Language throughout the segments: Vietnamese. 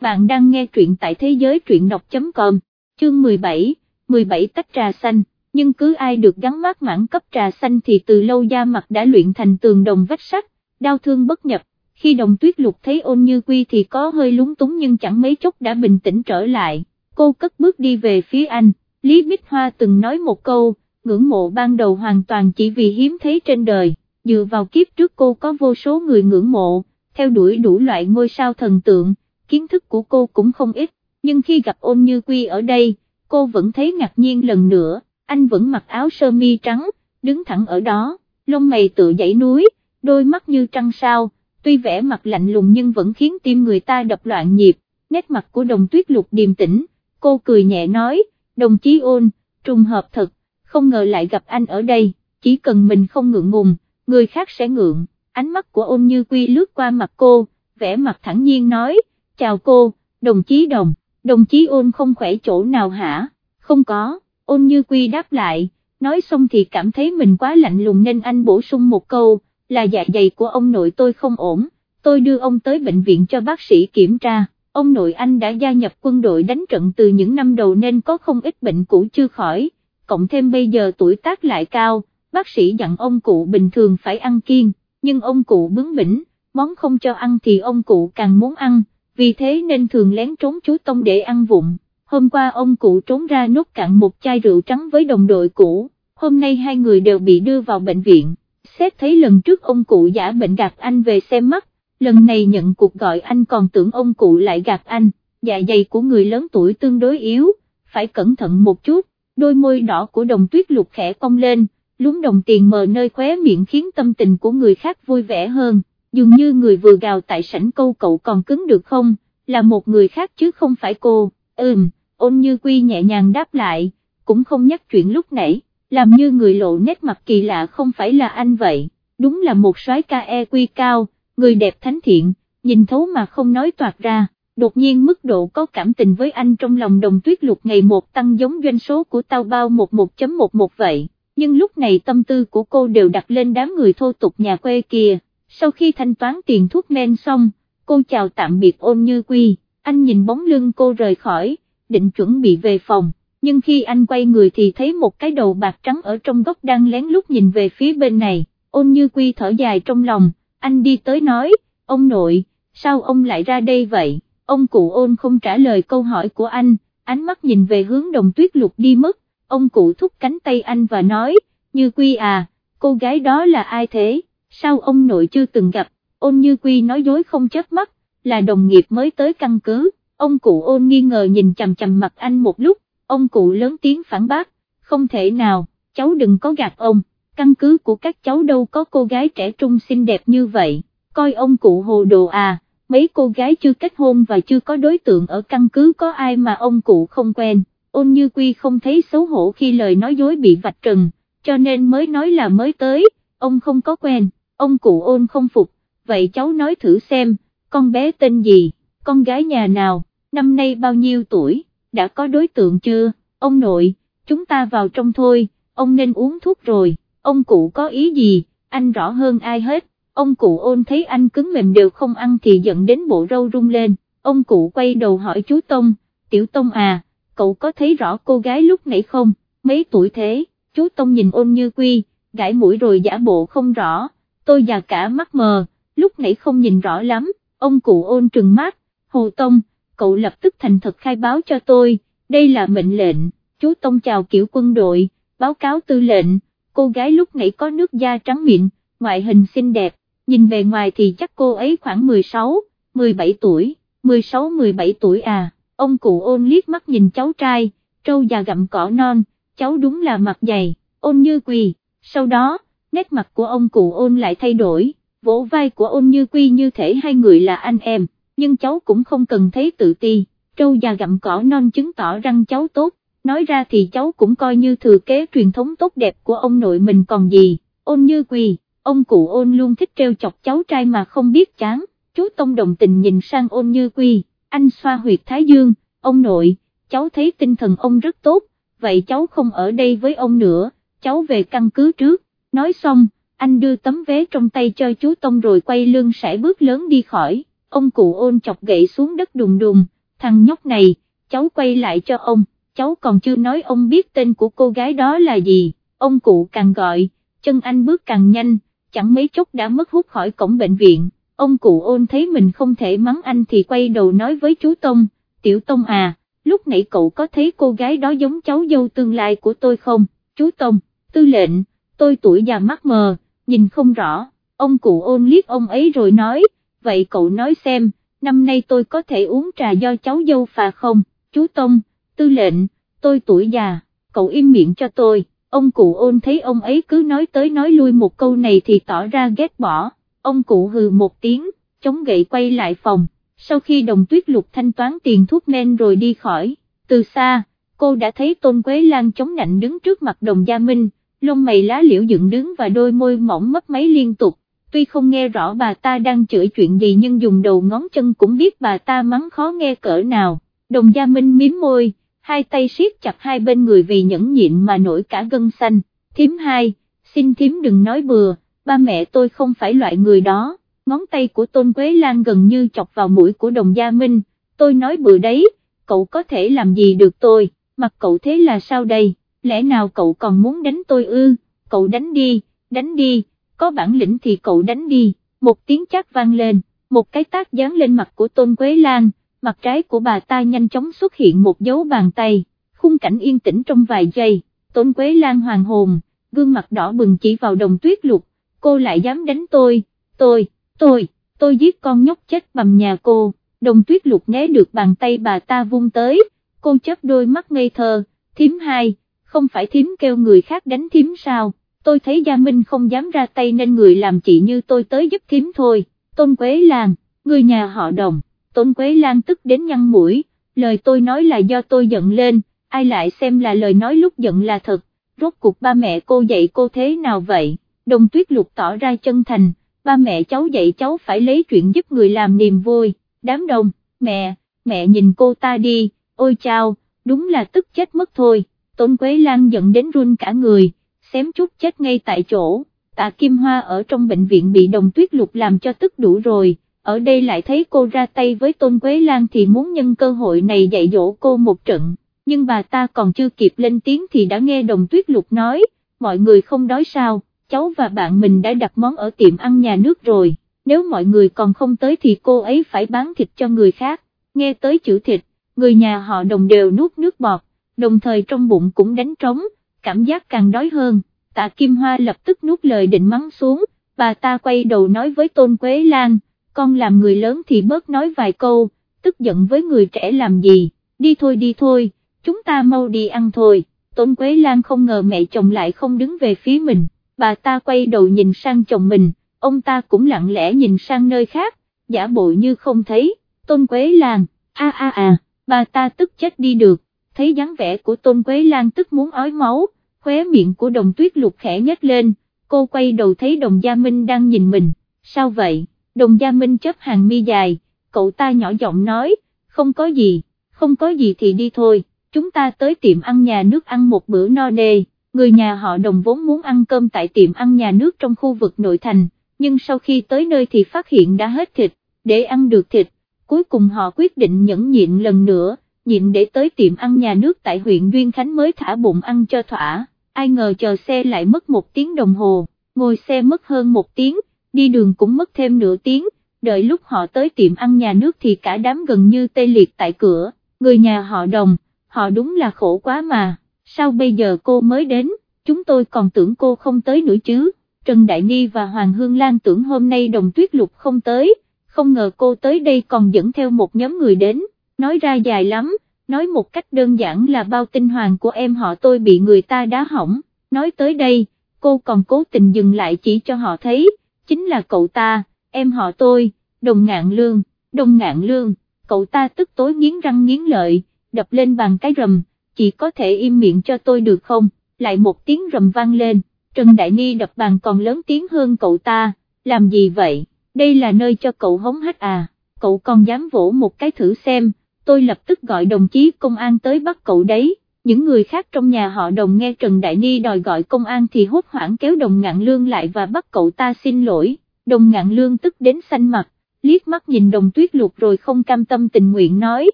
bạn đang nghe truyện tại thế giới truyện đọc.com, chương 17, 17 tách trà xanh, nhưng cứ ai được gắn mát mãn cấp trà xanh thì từ lâu da mặt đã luyện thành tường đồng vách sắt, đau thương bất nhập, khi đồng tuyết lục thấy ôn như quy thì có hơi lúng túng nhưng chẳng mấy chốc đã bình tĩnh trở lại, cô cất bước đi về phía anh, Lý Bích Hoa từng nói một câu, ngưỡng mộ ban đầu hoàn toàn chỉ vì hiếm thấy trên đời, dựa vào kiếp trước cô có vô số người ngưỡng mộ, theo đuổi đủ loại ngôi sao thần tượng, kiến thức của cô cũng không ít, nhưng khi gặp ôn như quy ở đây, cô vẫn thấy ngạc nhiên lần nữa, anh vẫn mặc áo sơ mi trắng, đứng thẳng ở đó, lông mày tựa dãy núi, đôi mắt như trăng sao, tuy vẻ mặt lạnh lùng nhưng vẫn khiến tim người ta đập loạn nhịp, nét mặt của đồng tuyết lục điềm tĩnh, cô cười nhẹ nói, đồng chí ôn, trùng hợp thật, không ngờ lại gặp anh ở đây, chỉ cần mình không ngượng ngùng, người khác sẽ ngượng, ánh mắt của ôn như quy lướt qua mặt cô, vẻ mặt thẳng nhiên nói, chào cô, đồng chí đồng, đồng chí ôn không khỏe chỗ nào hả, không có, ôn như quy đáp lại, nói xong thì cảm thấy mình quá lạnh lùng nên anh bổ sung một câu, là dạ dày của ông nội tôi không ổn, tôi đưa ông tới bệnh viện cho bác sĩ kiểm tra, ông nội anh đã gia nhập quân đội đánh trận từ những năm đầu nên có không ít bệnh cũ chưa khỏi, cộng thêm bây giờ tuổi tác lại cao, bác sĩ dặn ông cụ bình thường phải ăn kiêng, nhưng ông cụ bướng bỉnh, món không cho ăn thì ông cụ càng muốn ăn, vì thế nên thường lén trốn chú Tông để ăn vụng. Hôm qua ông cụ trốn ra nốt cạn một chai rượu trắng với đồng đội cũ, hôm nay hai người đều bị đưa vào bệnh viện. Xét thấy lần trước ông cụ giả bệnh gạt anh về xem mắt, lần này nhận cuộc gọi anh còn tưởng ông cụ lại gạt anh, dạ dày của người lớn tuổi tương đối yếu, phải cẩn thận một chút, đôi môi đỏ của đồng tuyết lục khẽ cong lên, lúng đồng tiền mờ nơi khóe miệng khiến tâm tình của người khác vui vẻ hơn, dường như người vừa gào tại sảnh câu cậu còn cứng được không, là một người khác chứ không phải cô, ừm, ôn như quy nhẹ nhàng đáp lại, cũng không nhắc chuyện lúc nãy, làm như người lộ nét mặt kỳ lạ không phải là anh vậy, đúng là một soái ca e quy cao, người đẹp thánh thiện, nhìn thấu mà không nói toạt ra. Đột nhiên mức độ có cảm tình với anh trong lòng đồng tuyết lục ngày một tăng giống doanh số của tao bao 11.11 vậy. Nhưng lúc này tâm tư của cô đều đặt lên đám người thô tục nhà quê kia, sau khi thanh toán tiền thuốc men xong, cô chào tạm biệt ôn như quy, anh nhìn bóng lưng cô rời khỏi, định chuẩn bị về phòng, nhưng khi anh quay người thì thấy một cái đầu bạc trắng ở trong góc đang lén lút nhìn về phía bên này, ôn như quy thở dài trong lòng, anh đi tới nói, ông nội, sao ông lại ra đây vậy, ông cụ ôn không trả lời câu hỏi của anh, ánh mắt nhìn về hướng đồng tuyết lục đi mất, ông cụ thúc cánh tay anh và nói, như quy à, cô gái đó là ai thế, sao ông nội chưa từng gặp, ôn như quy nói dối không chớp mắt, là đồng nghiệp mới tới căn cứ, ông cụ ôn nghi ngờ nhìn chằm chằm mặt anh một lúc, ông cụ lớn tiếng phản bác, không thể nào, cháu đừng có gạt ông, căn cứ của các cháu đâu có cô gái trẻ trung xinh đẹp như vậy, coi ông cụ hồ đồ à, mấy cô gái chưa kết hôn và chưa có đối tượng ở căn cứ có ai mà ông cụ không quen. Ôn như quy không thấy xấu hổ khi lời nói dối bị vạch trần, cho nên mới nói là mới tới, ông không có quen, ông cụ ôn không phục, vậy cháu nói thử xem, con bé tên gì, con gái nhà nào, năm nay bao nhiêu tuổi, đã có đối tượng chưa, ông nội, chúng ta vào trong thôi, ông nên uống thuốc rồi, ông cụ có ý gì, anh rõ hơn ai hết, ông cụ ôn thấy anh cứng mềm đều không ăn thì giận đến bộ râu rung lên, ông cụ quay đầu hỏi chú Tông, tiểu Tông à, cậu có thấy rõ cô gái lúc nãy không, mấy tuổi thế, chú Tông nhìn ôn như quy, gãi mũi rồi giả bộ không rõ, tôi già cả mắt mờ, lúc nãy không nhìn rõ lắm, ông cụ ôn trừng mắt, Hồ Tông, cậu lập tức thành thật khai báo cho tôi, đây là mệnh lệnh, chú Tông chào kiểu quân đội, báo cáo tư lệnh, cô gái lúc nãy có nước da trắng mịn, ngoại hình xinh đẹp, nhìn về ngoài thì chắc cô ấy khoảng 16, 17 tuổi, 16-17 tuổi à. Ông cụ ôn liếc mắt nhìn cháu trai, trâu già gặm cỏ non, cháu đúng là mặt dày, ôn như quỳ, sau đó, nét mặt của ông cụ ôn lại thay đổi, vỗ vai của ôn như quy như thể hai người là anh em, nhưng cháu cũng không cần thấy tự ti, trâu già gặm cỏ non chứng tỏ răng cháu tốt, nói ra thì cháu cũng coi như thừa kế truyền thống tốt đẹp của ông nội mình còn gì, ôn như quy, ông cụ ôn luôn thích treo chọc cháu trai mà không biết chán, chú Tông đồng tình nhìn sang ôn như quy anh xoa huyệt thái dương, ông nội, cháu thấy tinh thần ông rất tốt, vậy cháu không ở đây với ông nữa, cháu về căn cứ trước, nói xong, anh đưa tấm vé trong tay cho chú Tông rồi quay lưng sải bước lớn đi khỏi, ông cụ ôn chọc gậy xuống đất đùng đùng, thằng nhóc này, cháu quay lại cho ông, cháu còn chưa nói ông biết tên của cô gái đó là gì, ông cụ càng gọi, chân anh bước càng nhanh, chẳng mấy chốc đã mất hút khỏi cổng bệnh viện, ông cụ ôn thấy mình không thể mắng anh thì quay đầu nói với chú Tông, tiểu Tông à, lúc nãy cậu có thấy cô gái đó giống cháu dâu tương lai của tôi không, chú Tông, tư lệnh, tôi tuổi già mắt mờ, nhìn không rõ, ông cụ ôn liếc ông ấy rồi nói, vậy cậu nói xem, năm nay tôi có thể uống trà do cháu dâu phà không, chú Tông, tư lệnh, tôi tuổi già, cậu im miệng cho tôi, ông cụ ôn thấy ông ấy cứ nói tới nói lui một câu này thì tỏ ra ghét bỏ, ông cụ hừ một tiếng, chống gậy quay lại phòng, sau khi đồng tuyết lục thanh toán tiền thuốc men rồi đi khỏi, từ xa, cô đã thấy Tôn Quế Lan chống nạnh đứng trước mặt đồng gia Minh, lông mày lá liễu dựng đứng và đôi môi mỏng mất máy liên tục, tuy không nghe rõ bà ta đang chửi chuyện gì nhưng dùng đầu ngón chân cũng biết bà ta mắng khó nghe cỡ nào, đồng gia Minh miếm môi, hai tay siết chặt hai bên người vì nhẫn nhịn mà nổi cả gân xanh, thím hai, xin thím đừng nói bừa, ba mẹ tôi không phải loại người đó, ngón tay của Tôn Quế Lan gần như chọc vào mũi của đồng gia Minh, tôi nói bừa đấy, cậu có thể làm gì được tôi, mặt cậu thế là sao đây, lẽ nào cậu còn muốn đánh tôi ư, cậu đánh đi, đánh đi, có bản lĩnh thì cậu đánh đi, một tiếng chát vang lên, một cái tác dán lên mặt của Tôn Quế Lan, mặt trái của bà ta nhanh chóng xuất hiện một dấu bàn tay, khung cảnh yên tĩnh trong vài giây, Tôn Quế Lan hoàng hồn, gương mặt đỏ bừng chỉ vào đồng tuyết lục, cô lại dám đánh tôi, tôi, tôi, tôi giết con nhóc chết bầm nhà cô, đồng tuyết lục né được bàn tay bà ta vung tới, cô chớp đôi mắt ngây thơ, thím hai, không phải thím kêu người khác đánh thím sao, tôi thấy Gia Minh không dám ra tay nên người làm chị như tôi tới giúp thím thôi, Tôn Quế Lan, người nhà họ đồng, Tôn Quế Lan tức đến nhăn mũi, lời tôi nói là do tôi giận lên, ai lại xem là lời nói lúc giận là thật, rốt cuộc ba mẹ cô dạy cô thế nào vậy, đồng tuyết lục tỏ ra chân thành, ba mẹ cháu dạy cháu phải lấy chuyện giúp người làm niềm vui, đám đông, mẹ, mẹ nhìn cô ta đi, ôi chao, đúng là tức chết mất thôi, Tôn Quế Lan giận đến run cả người, xém chút chết ngay tại chỗ, tạ Kim Hoa ở trong bệnh viện bị đồng tuyết lục làm cho tức đủ rồi, ở đây lại thấy cô ra tay với Tôn Quế Lan thì muốn nhân cơ hội này dạy dỗ cô một trận, nhưng bà ta còn chưa kịp lên tiếng thì đã nghe đồng tuyết lục nói, mọi người không đói sao, cháu và bạn mình đã đặt món ở tiệm ăn nhà nước rồi, nếu mọi người còn không tới thì cô ấy phải bán thịt cho người khác, nghe tới chữ thịt, người nhà họ đồng đều nuốt nước bọt, đồng thời trong bụng cũng đánh trống, cảm giác càng đói hơn, tạ Kim Hoa lập tức nuốt lời định mắng xuống, bà ta quay đầu nói với Tôn Quế Lan, con làm người lớn thì bớt nói vài câu, tức giận với người trẻ làm gì, đi thôi đi thôi, chúng ta mau đi ăn thôi, Tôn Quế Lan không ngờ mẹ chồng lại không đứng về phía mình, bà ta quay đầu nhìn sang chồng mình, ông ta cũng lặng lẽ nhìn sang nơi khác, giả bộ như không thấy, Tôn Quế Lan, a a a, bà ta tức chết đi được, thấy dáng vẻ của Tôn Quế Lan tức muốn ói máu, khóe miệng của đồng tuyết lục khẽ nhếch lên, cô quay đầu thấy đồng gia Minh đang nhìn mình, sao vậy, đồng gia Minh chấp hàng mi dài, cậu ta nhỏ giọng nói, không có gì, không có gì thì đi thôi, chúng ta tới tiệm ăn nhà nước ăn một bữa no nê, người nhà họ đồng vốn muốn ăn cơm tại tiệm ăn nhà nước trong khu vực nội thành, nhưng sau khi tới nơi thì phát hiện đã hết thịt, để ăn được thịt, cuối cùng họ quyết định nhẫn nhịn lần nữa, nhịn để tới tiệm ăn nhà nước tại huyện Duyên Khánh mới thả bụng ăn cho thỏa, ai ngờ chờ xe lại mất một tiếng đồng hồ, ngồi xe mất hơn một tiếng, đi đường cũng mất thêm nửa tiếng, đợi lúc họ tới tiệm ăn nhà nước thì cả đám gần như tê liệt tại cửa, người nhà họ đồng, họ đúng là khổ quá mà, sao bây giờ cô mới đến, chúng tôi còn tưởng cô không tới nữa chứ, Trần Đại Ni và Hoàng Hương Lan tưởng hôm nay đồng tuyết lục không tới, không ngờ cô tới đây còn dẫn theo một nhóm người đến, nói ra dài lắm, nói một cách đơn giản là bao tinh hoàng của em họ tôi bị người ta đá hỏng, nói tới đây, cô còn cố tình dừng lại chỉ cho họ thấy, chính là cậu ta, em họ tôi, đồng ngạn lương, đồng ngạn lương, cậu ta tức tối nghiến răng nghiến lợi, đập lên bàn cái rầm, chỉ có thể im miệng cho tôi được không, lại một tiếng rầm vang lên, Trần Đại Ni đập bàn còn lớn tiếng hơn cậu ta, làm gì vậy, đây là nơi cho cậu hống hách à, cậu còn dám vỗ một cái thử xem, tôi lập tức gọi đồng chí công an tới bắt cậu đấy. Những người khác trong nhà họ đồng nghe Trần Đại Ni đòi gọi công an thì hốt hoảng kéo đồng ngạn lương lại và bắt cậu ta xin lỗi, đồng ngạn lương tức đến xanh mặt, liếc mắt nhìn đồng tuyết lục rồi không cam tâm tình nguyện nói,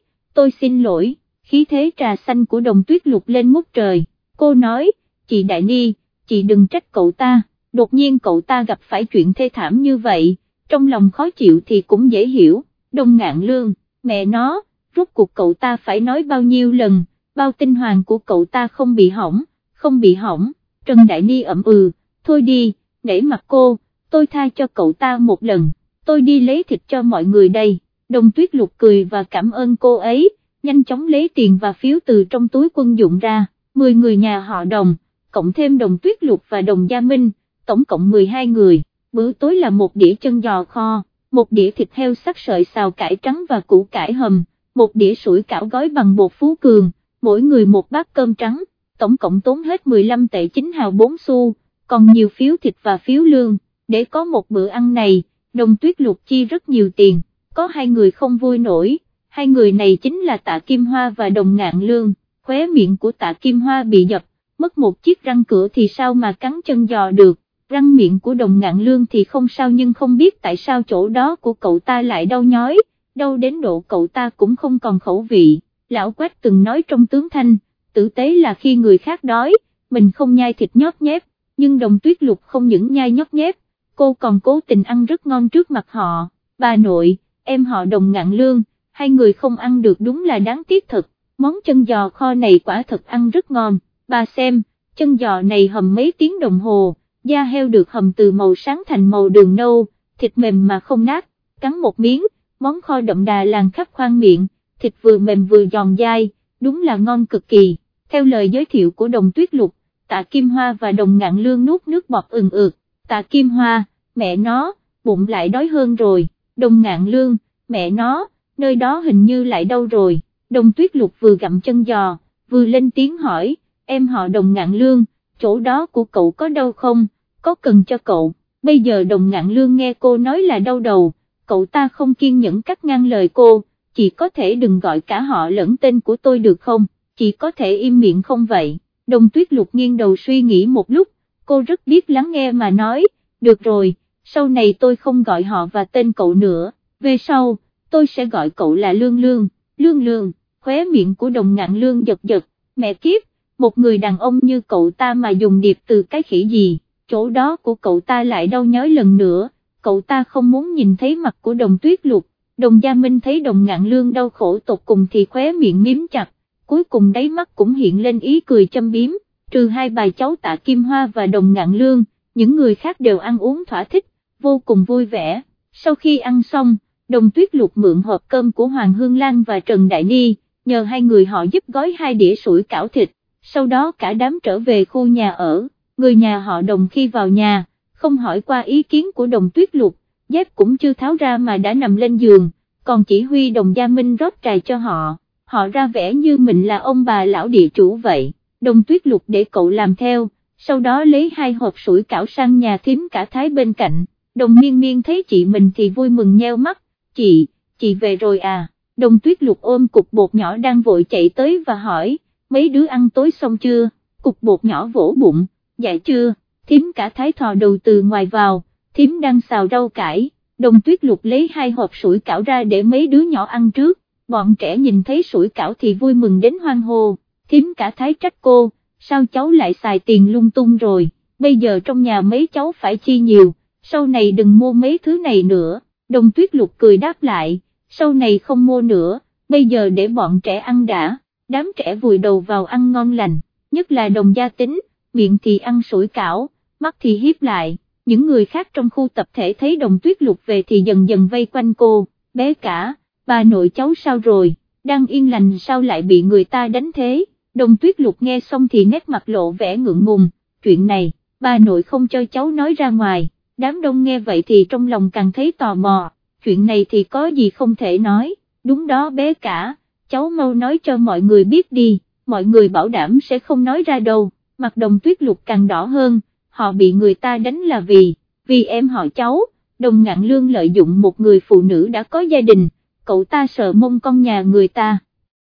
tôi xin lỗi, khí thế trà xanh của đồng tuyết lục lên ngút trời, cô nói, chị Đại Ni, chị đừng trách cậu ta, đột nhiên cậu ta gặp phải chuyện thê thảm như vậy, trong lòng khó chịu thì cũng dễ hiểu, đồng ngạn lương, mẹ nó, rốt cuộc cậu ta phải nói bao nhiêu lần, bao tinh hoàng của cậu ta không bị hỏng, không bị hỏng, Trần Đại Ni ẩm ừ, thôi đi, để mặt cô, tôi tha cho cậu ta một lần, tôi đi lấy thịt cho mọi người đây, đồng tuyết lục cười và cảm ơn cô ấy, nhanh chóng lấy tiền và phiếu từ trong túi quân dụng ra, 10 người nhà họ đồng, cộng thêm đồng tuyết lục và đồng gia minh, tổng cộng 12 người, bữa tối là một đĩa chân giò kho, một đĩa thịt heo sắc sợi xào cải trắng và củ cải hầm, một đĩa sủi cảo gói bằng bột phú cường, mỗi người một bát cơm trắng, tổng cộng tốn hết 15 tệ chính hào 4 xu, còn nhiều phiếu thịt và phiếu lương, để có một bữa ăn này, đồng tuyết lục chi rất nhiều tiền, có hai người không vui nổi, hai người này chính là tạ Kim Hoa và đồng ngạn lương, khóe miệng của tạ Kim Hoa bị dập, mất một chiếc răng cửa thì sao mà cắn chân giò được, răng miệng của đồng ngạn lương thì không sao nhưng không biết tại sao chỗ đó của cậu ta lại đau nhói, đâu đến độ cậu ta cũng không còn khẩu vị, lão quách từng nói trong tướng thanh, tử tế là khi người khác đói, mình không nhai thịt nhót nhép, nhưng đồng tuyết lục không những nhai nhót nhép, cô còn cố tình ăn rất ngon trước mặt họ, bà nội, em họ đồng ngạn lương, hai người không ăn được đúng là đáng tiếc thật, món chân giò kho này quả thật ăn rất ngon, bà xem, chân giò này hầm mấy tiếng đồng hồ, da heo được hầm từ màu sáng thành màu đường nâu, thịt mềm mà không nát, cắn một miếng, món kho đậm đà làng khắp khoang miệng, thịt vừa mềm vừa giòn dai, đúng là ngon cực kỳ, theo lời giới thiệu của đồng tuyết lục, tạ Kim Hoa và đồng ngạn lương nuốt nước bọt ừng ực, tạ Kim Hoa, mẹ nó, bụng lại đói hơn rồi, đồng ngạn lương, mẹ nó, nơi đó hình như lại đâu rồi, đồng tuyết lục vừa gặm chân giò, vừa lên tiếng hỏi, em họ đồng ngạn lương, chỗ đó của cậu có đâu không, có cần cho cậu, bây giờ đồng ngạn lương nghe cô nói là đau đầu, cậu ta không kiên nhẫn cắt ngang lời cô, chỉ có thể đừng gọi cả họ lẫn tên của tôi được không, chỉ có thể im miệng không vậy, đồng tuyết lục nghiêng đầu suy nghĩ một lúc, cô rất biết lắng nghe mà nói, được rồi, sau này tôi không gọi họ và tên cậu nữa, về sau, tôi sẽ gọi cậu là Lương Lương, Lương Lương, khóe miệng của đồng ngạn lương giật giật, mẹ kiếp, một người đàn ông như cậu ta mà dùng điệp từ cái khỉ gì, chỗ đó của cậu ta lại đau nhói lần nữa, cậu ta không muốn nhìn thấy mặt của đồng tuyết lục, đồng gia minh thấy đồng ngạn lương đau khổ tột cùng thì khóe miệng miếm chặt, cuối cùng đáy mắt cũng hiện lên ý cười châm biếm, trừ hai bài cháu tạ Kim Hoa và đồng ngạn lương, những người khác đều ăn uống thỏa thích, vô cùng vui vẻ, sau khi ăn xong, đồng tuyết lục mượn hộp cơm của Hoàng Hương Lan và Trần Đại Ni, nhờ hai người họ giúp gói hai đĩa sủi cảo thịt, sau đó cả đám trở về khu nhà ở, người nhà họ đồng khi vào nhà, không hỏi qua ý kiến của đồng tuyết lục, dép cũng chưa tháo ra mà đã nằm lên giường, còn chỉ huy đồng gia minh rót trà cho họ, họ ra vẻ như mình là ông bà lão địa chủ vậy, đồng tuyết lục để cậu làm theo, sau đó lấy hai hộp sủi cảo sang nhà thím cả thái bên cạnh, đồng miên miên thấy chị mình thì vui mừng nheo mắt, chị, chị về rồi à, đồng tuyết lục ôm cục bột nhỏ đang vội chạy tới và hỏi, mấy đứa ăn tối xong chưa, cục bột nhỏ vỗ bụng, dạ chưa, thím cả thái thò đầu từ ngoài vào, thím đang xào rau cải, đồng tuyết lục lấy hai hộp sủi cảo ra để mấy đứa nhỏ ăn trước, bọn trẻ nhìn thấy sủi cảo thì vui mừng đến hoang hô, thím cả thái trách cô, sao cháu lại xài tiền lung tung rồi, bây giờ trong nhà mấy cháu phải chi nhiều, sau này đừng mua mấy thứ này nữa, đồng tuyết lục cười đáp lại, sau này không mua nữa, bây giờ để bọn trẻ ăn đã, đám trẻ vùi đầu vào ăn ngon lành, nhất là đồng gia tính, miệng thì ăn sủi cảo, mắt thì hiếp lại, những người khác trong khu tập thể thấy đồng tuyết lục về thì dần dần vây quanh cô, bé cả, bà nội cháu sao rồi, đang yên lành sao lại bị người ta đánh thế, đồng tuyết lục nghe xong thì nét mặt lộ vẻ ngượng ngùng, chuyện này, bà nội không cho cháu nói ra ngoài, đám đông nghe vậy thì trong lòng càng thấy tò mò, chuyện này thì có gì không thể nói, đúng đó bé cả, cháu mau nói cho mọi người biết đi, mọi người bảo đảm sẽ không nói ra đâu, mặt đồng tuyết lục càng đỏ hơn, họ bị người ta đánh là vì, vì em họ cháu, đồng ngạn lương lợi dụng một người phụ nữ đã có gia đình, cậu ta sợ mông con nhà người ta,